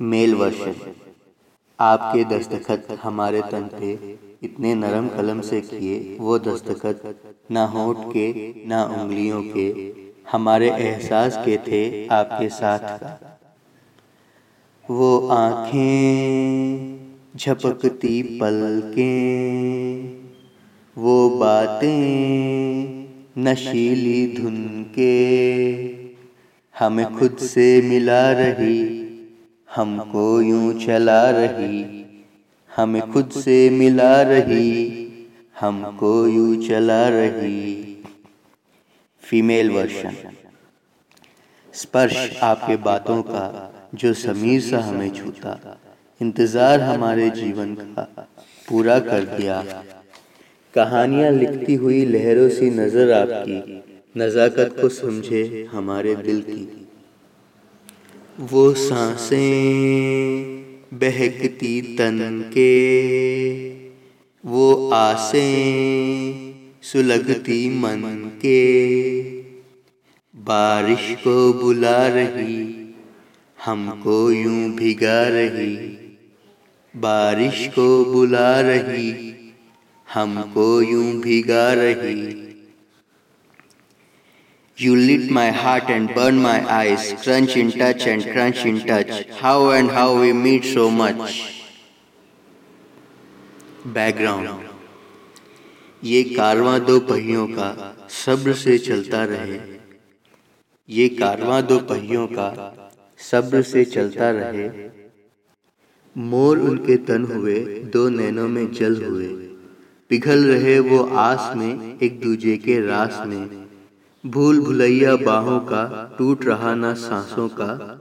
Mail वर्षन आपके दस्तखत हमारे तन पे इतने नरम कलम से किए वो दस्तखत, ना होठ के, ना उंगलियों के। हमारे एहसास के थे आपके साथ का। वो आँखें झपकती पलकें, वो बातें नशीली धुन के। हमें खुद से मिला रही हमको यूँ चला रही, हमें खुद से मिला रही, हमको यूँ चला रही। फीमेल वर्षन स्पर्श आपके बातों का जो समीर सा हमें छूता, इंतज़ार हमारे जीवन का पूरा कर दिया। कहानियाँ लिखती हुई लहरों सी नज़र आपकी, नज़ाकत को समझे हमारे दिल की। वो साँसें बहकती तन के, वो आसें सुलगती मन के। बारिश को बुला रही, हमको यूँ भिगा रही। बारिश को बुला रही, हमको यूँ भिगा रही। You lit my heart and burned my eyes, crunch in touch and crunch in touch. How and how we meet so much. Background ये कारवां दो पहियों का सब्र से चलता रहे ये कारवां दो पहियों का सब्र से चलता रहे मोर उनके तन हुए दो नैनों में जल हुए पिघल रहे वो आस में एक दूजे के रास में भूल भुलैया बाहों का टूट रहा ना सांसों का,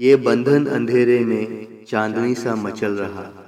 ये बंधन अंधेरे में चांदनी सा मचल रहा।